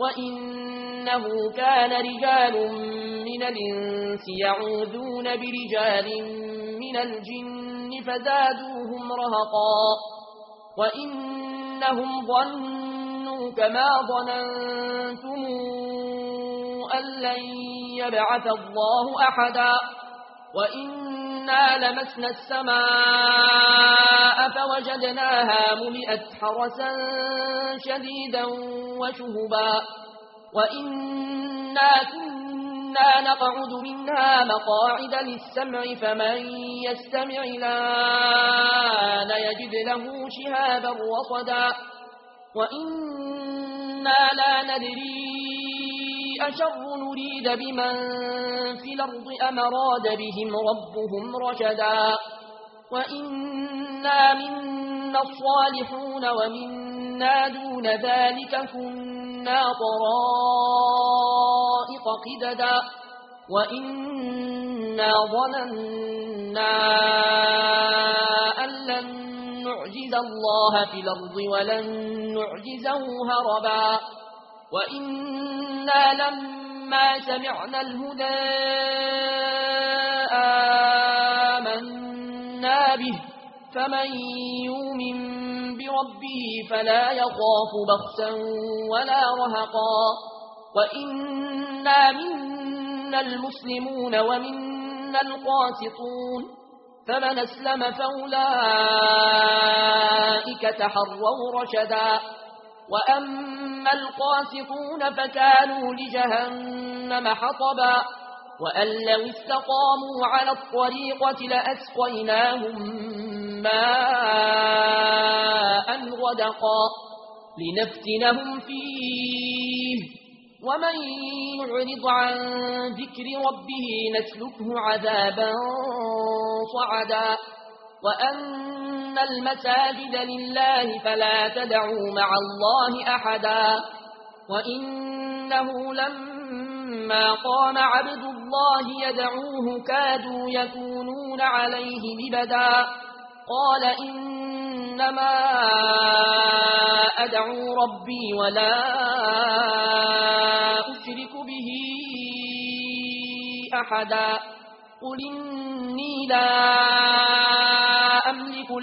وإنه كان رجال من الإنس يعوذون برجال من الجن فزادوهم رهقا وإنهم ظنوا كما ظننتم أن لن يبعث الله أحدا وإن كنا لمسنا السماء فوجدناها ملئت حرسا شديدا وشهبا وإنا كنا نقعد منها مقاعد للسمع فمن يستمع لأن يجد له شهابا رَّصَدًا وإنا لا ندري أشر نريد بمن في الأرض أمراد بهم ربهم رشدا وإنا منا الصالحون ومنا دون ذلك كنا طرائق قددا وإنا ظننا أن لن نعجز الله في الأرض ولن نعجزه هربا وإنا لما سمعنا الهدى آمنا به فمن يؤمن بربه فلا يخاف بخسا ولا رهقا وإنا منا المسلمون ومنا القاسطون فمن اسلم فأولئك تحروا رشدا وأما القاسطون فكانوا لجهنم حطبا وأن لو استقاموا على الطريقة لأسقيناهم ماء غدقا لنفتنهم فيه ومن يعرض عن ذكر ربه نسلكه عذابا صعدا وأن المساجد لله فلا تدعوا مع الله أحدا وإنه لما قام عبد الله يدعوه كادوا يكونون عليه ببدا قال إنما أدعو ربي ولا أشرك به أحدا قل إني لا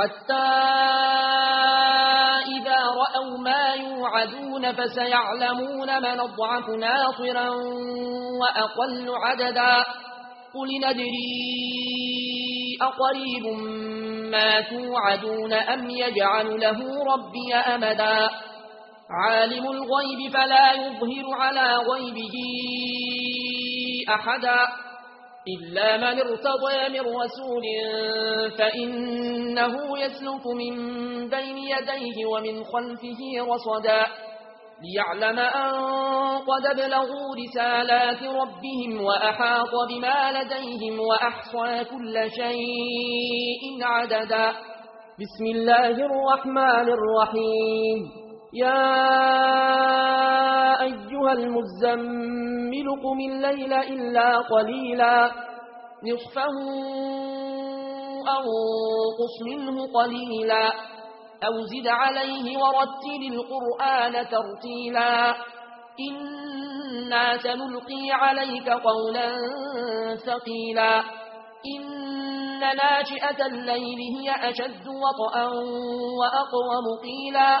حتى إذا رأوا ما يوعدون فسيعلمون من أضعف ناطرا وأقل عددا. قل ندري أقريب ما توعدون أم يجعل له ربي أمدا. عالم الغيب فلا يظهر على غيبه أحدا. إلا من ارتضى من رسول فإنه يسلك من بين يديه ومن خلفه رصدا ليعلم أن قد بلغوا رسالات ربهم وأحاط بما لديهم وأحصى كل شيء عددا بسم الله الرحمن الرحيم يا أيها قم الليل إلا قليلا. نصفه أنقص منه قليلا. أو زد عليه ورتل القرآن ترتيلا. إنا سنلقي عليك قولا ثقيلا. إن ناجئة الليل هي أشد وطأا وأقوم قيلا.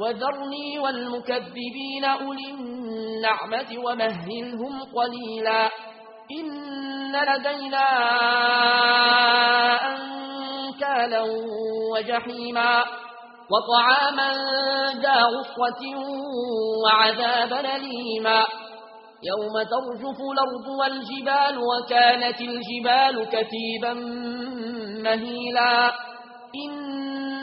وذرني والمكذبين أولي النعمة ومهلهم قليلا إن لدينا أنكالا وجحيما وطعاما ذا غصة وعذابا ليما يوم ترجف الأرض والجبال وكانت الجبال كثيبا مهيلا